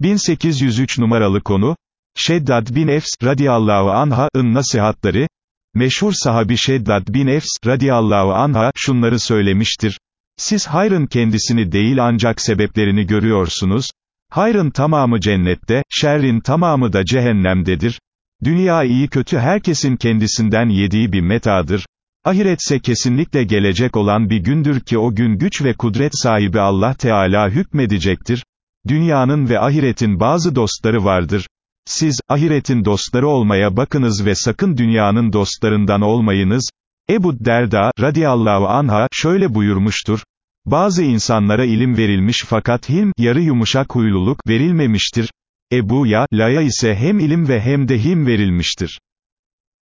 1803 numaralı konu, Şeddad bin Efs, radiyallahu anha'ın nasihatleri, meşhur sahabi Şeddad bin Efs, radiyallahu anha, şunları söylemiştir, siz hayrın kendisini değil ancak sebeplerini görüyorsunuz, hayrın tamamı cennette, şerrin tamamı da cehennemdedir, dünya iyi kötü herkesin kendisinden yediği bir metadır, ahiretse kesinlikle gelecek olan bir gündür ki o gün güç ve kudret sahibi Allah Teala hükmedecektir, Dünyanın ve ahiretin bazı dostları vardır. Siz, ahiretin dostları olmaya bakınız ve sakın dünyanın dostlarından olmayınız. Ebu Derda, radiyallahu anha, şöyle buyurmuştur. Bazı insanlara ilim verilmiş fakat hilm, yarı yumuşak huyluluk, verilmemiştir. Ebu Ya, La'ya ise hem ilim ve hem de him verilmiştir.